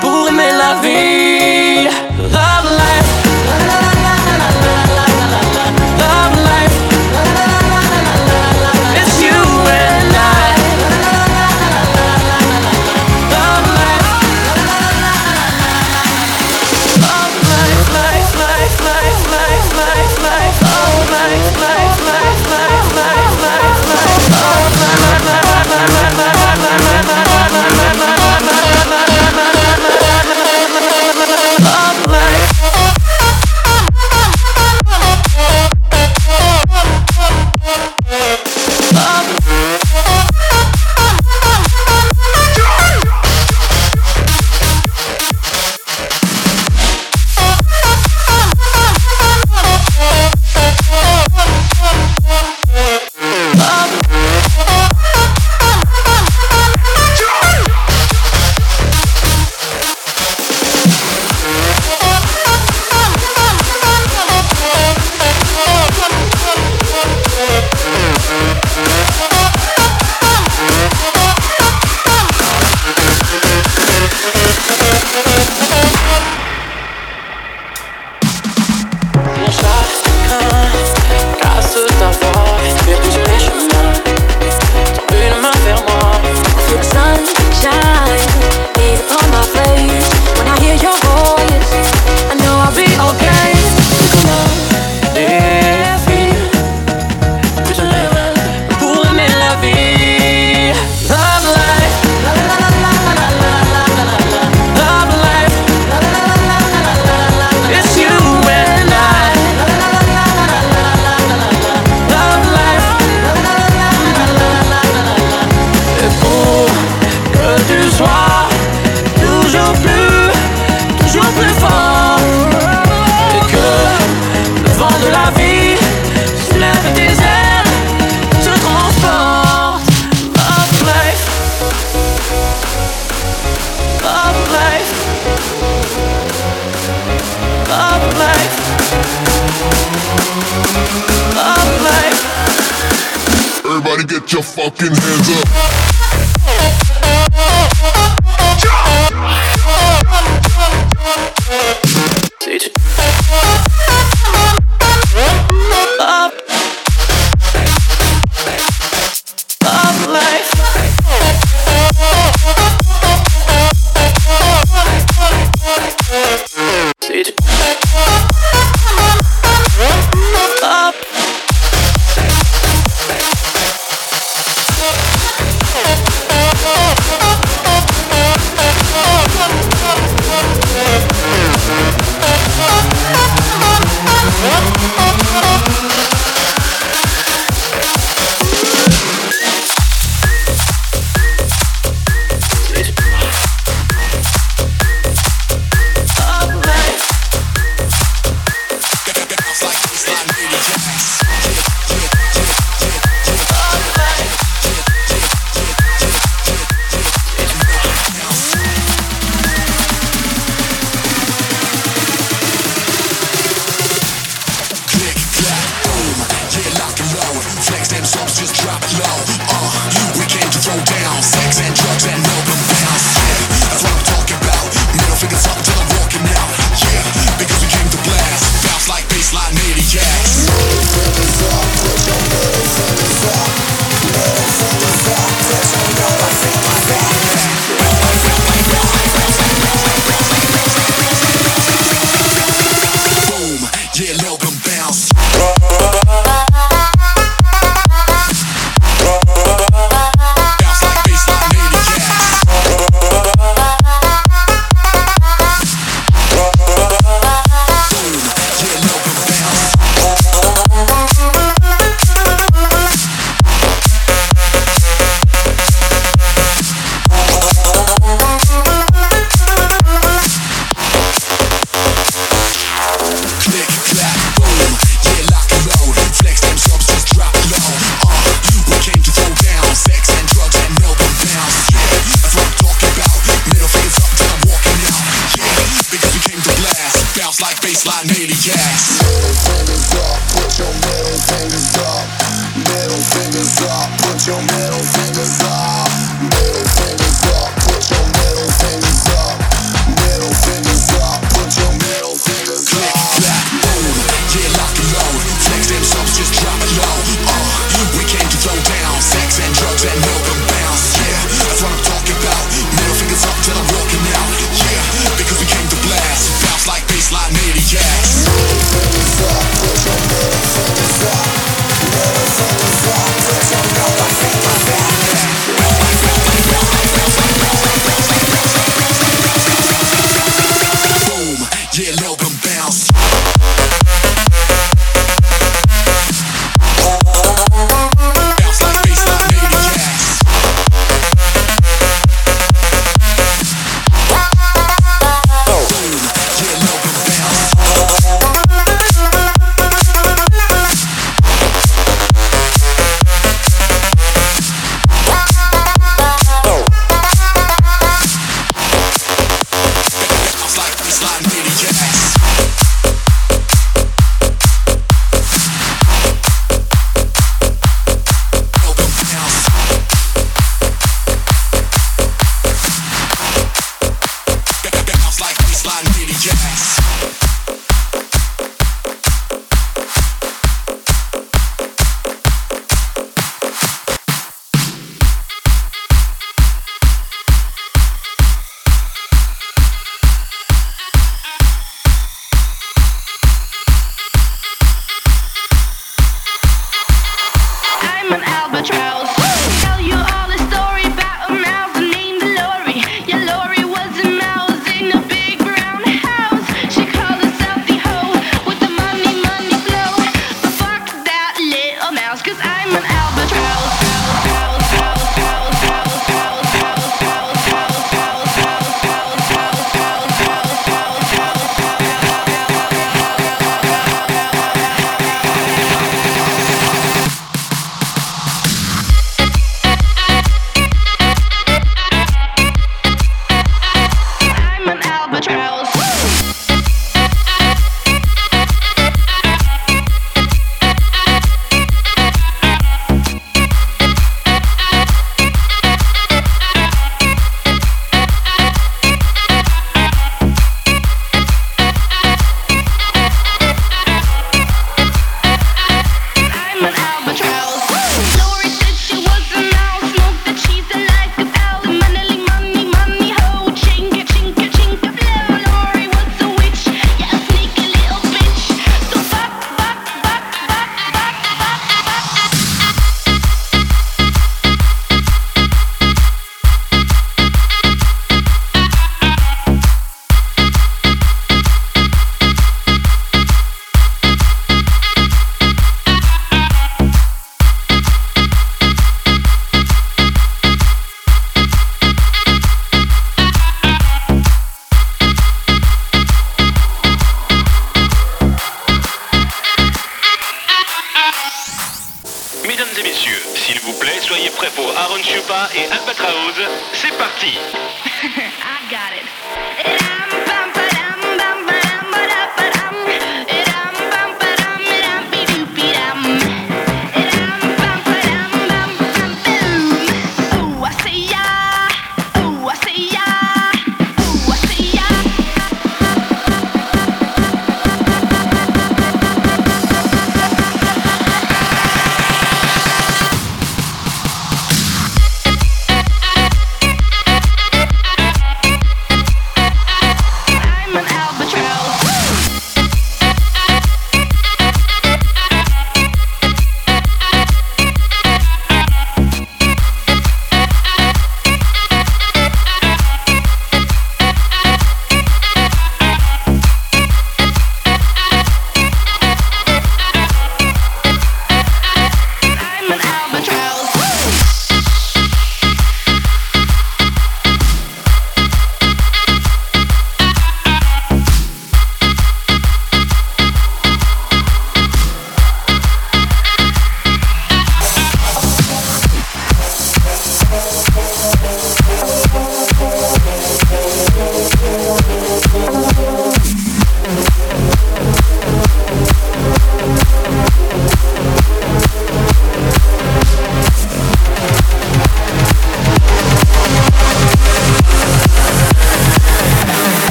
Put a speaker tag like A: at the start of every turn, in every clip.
A: pour aimer la vie.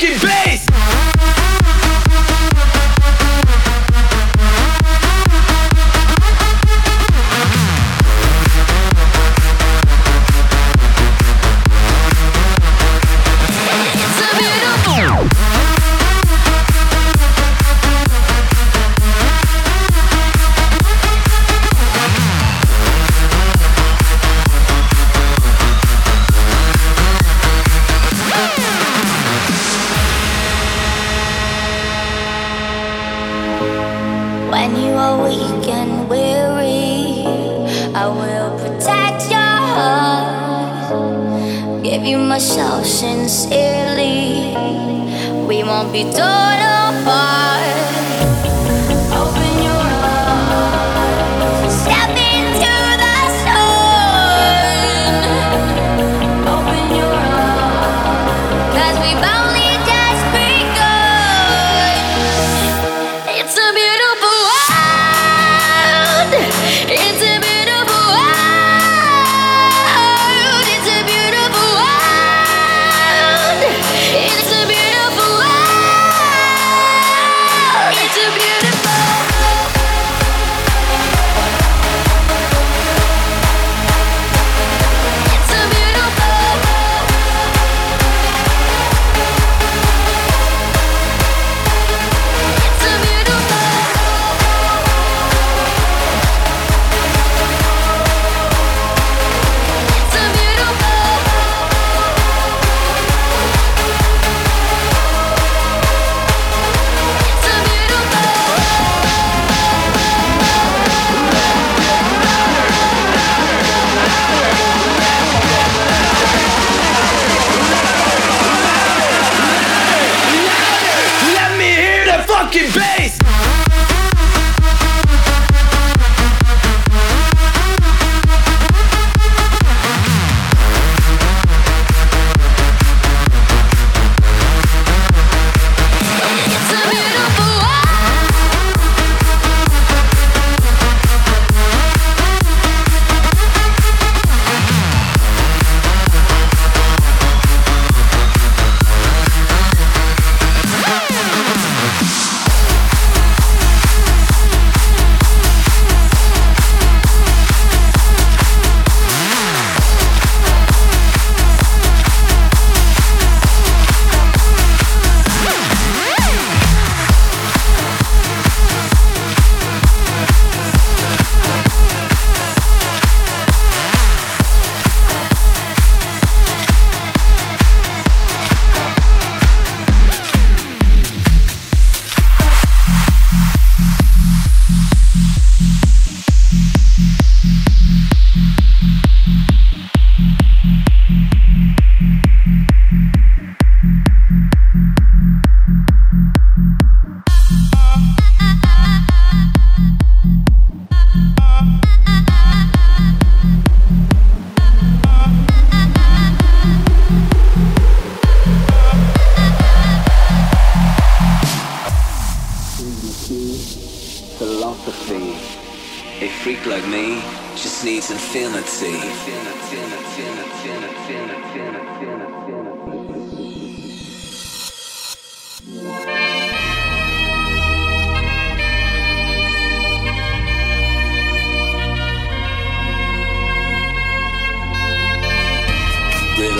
B: Fucking bass!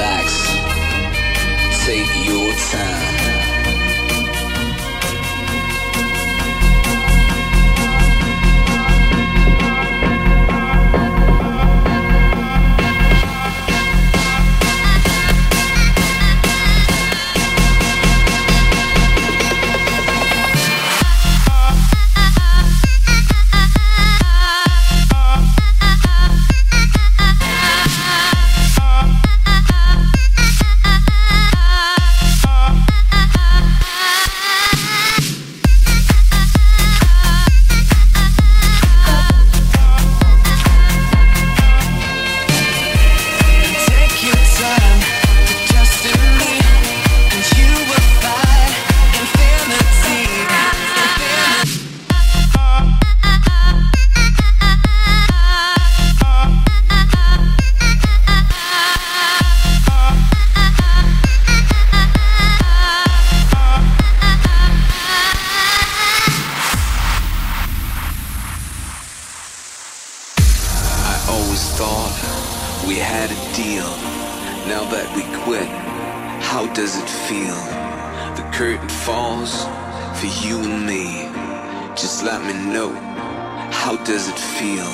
C: Relax. take your time. feel the curtain falls for you and me. Just let me know how does it feel?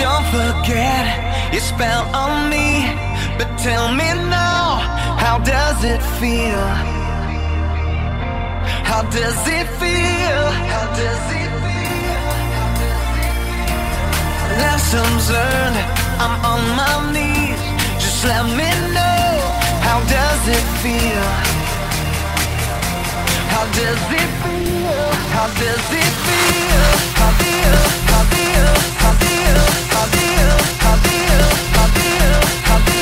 D: Don't forget your spell on me but tell me now, how does it feel? How does it feel? How does it feel? Lessons learned, I'm on my knees. Just let me know, how does it feel? How does it feel? How does it feel? How feel? How feel? How feel? How feel? How feel? How feel? How feel?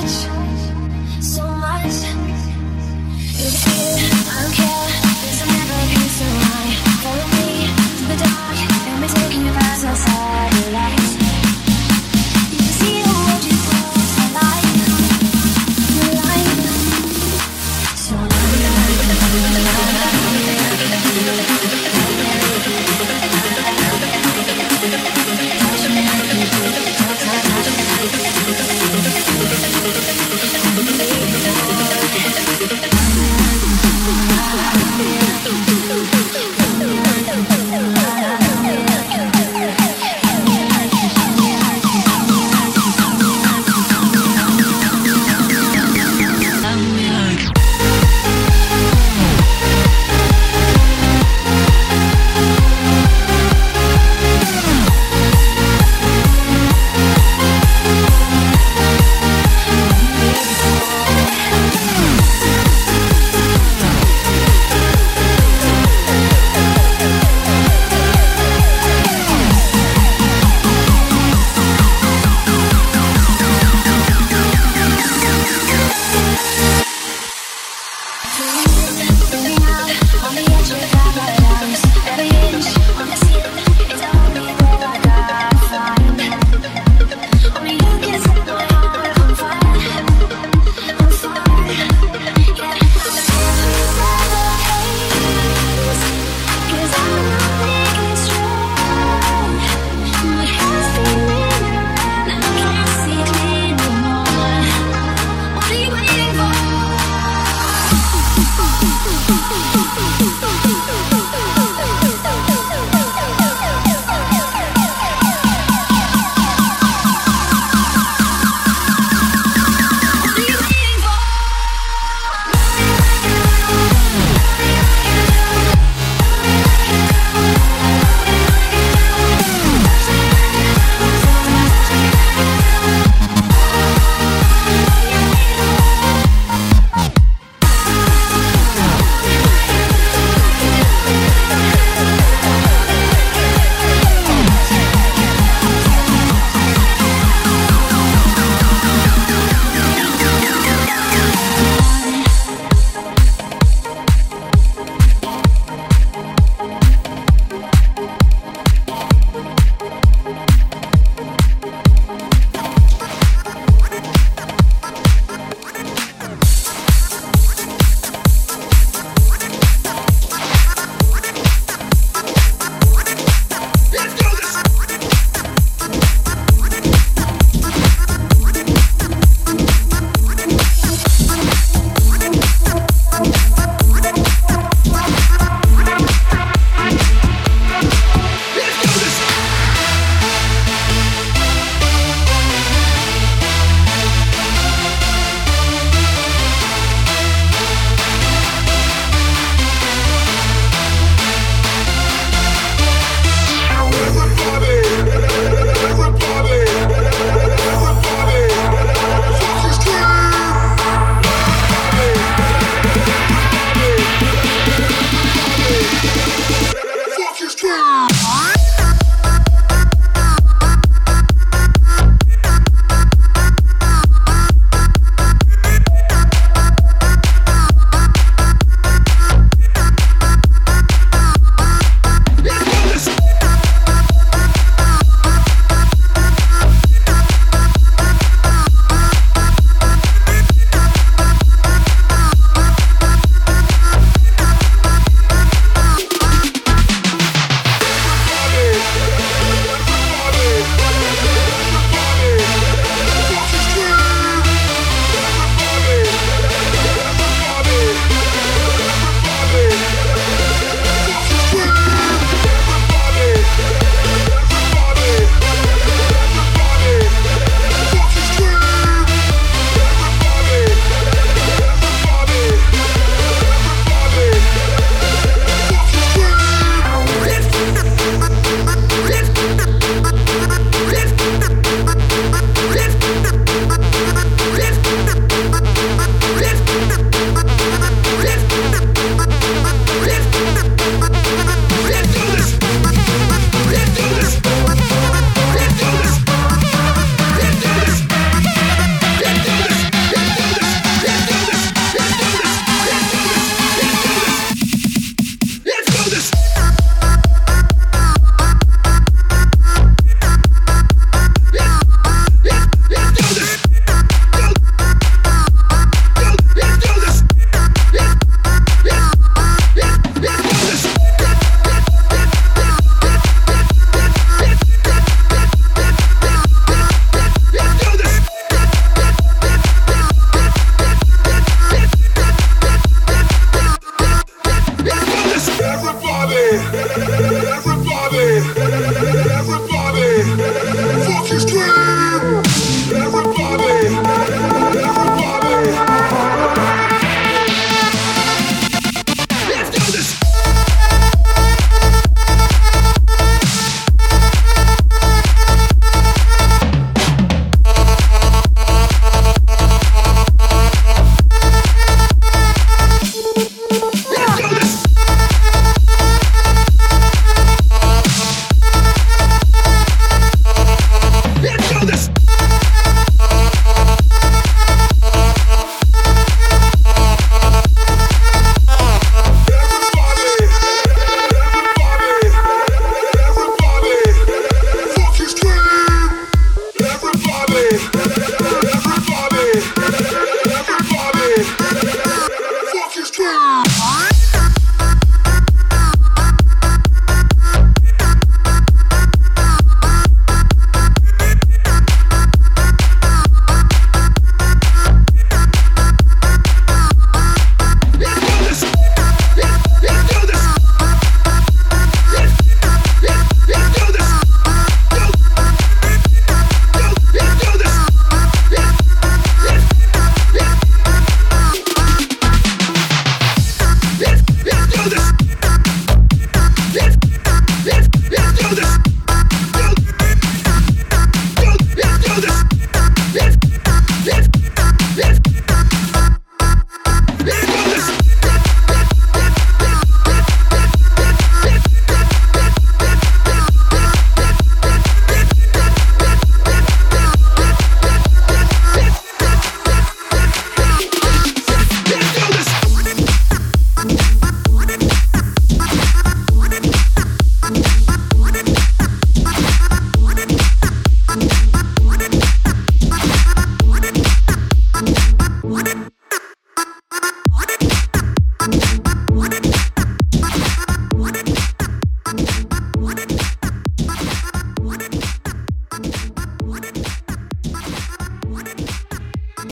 E: much, so much. You I don't care.